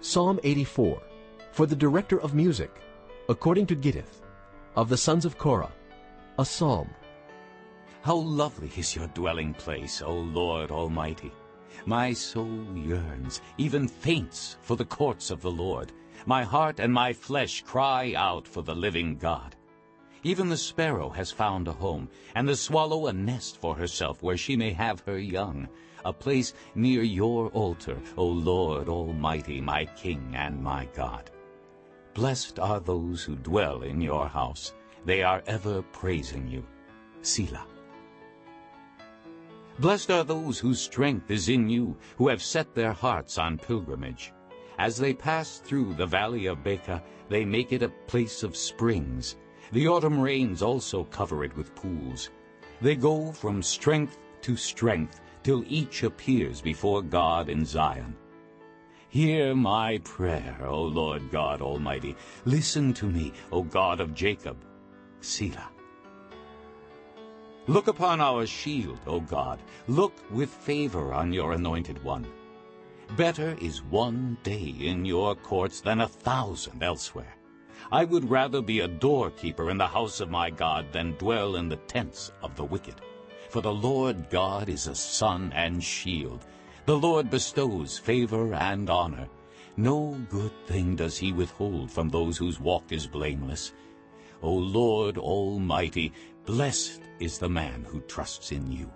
Psalm 84, for the director of music, according to Gittith, of the sons of Korah, a psalm. How lovely is your dwelling place, O Lord Almighty! My soul yearns, even faints, for the courts of the Lord. My heart and my flesh cry out for the living God. Even the sparrow has found a home, and the swallow a nest for herself where she may have her young a place near your altar, O Lord Almighty, my King and my God. Blessed are those who dwell in your house. They are ever praising you. Selah. Blessed are those whose strength is in you, who have set their hearts on pilgrimage. As they pass through the valley of Baca, they make it a place of springs. The autumn rains also cover it with pools. They go from strength to strength, till each appears before God in Zion. Hear my prayer, O Lord God Almighty. Listen to me, O God of Jacob. Selah. Look upon our shield, O God. Look with favor on your anointed one. Better is one day in your courts than a thousand elsewhere. I would rather be a doorkeeper in the house of my God than dwell in the tents of the wicked. For the Lord God is a sun and shield. The Lord bestows favor and honor. No good thing does he withhold from those whose walk is blameless. O Lord Almighty, blessed is the man who trusts in you.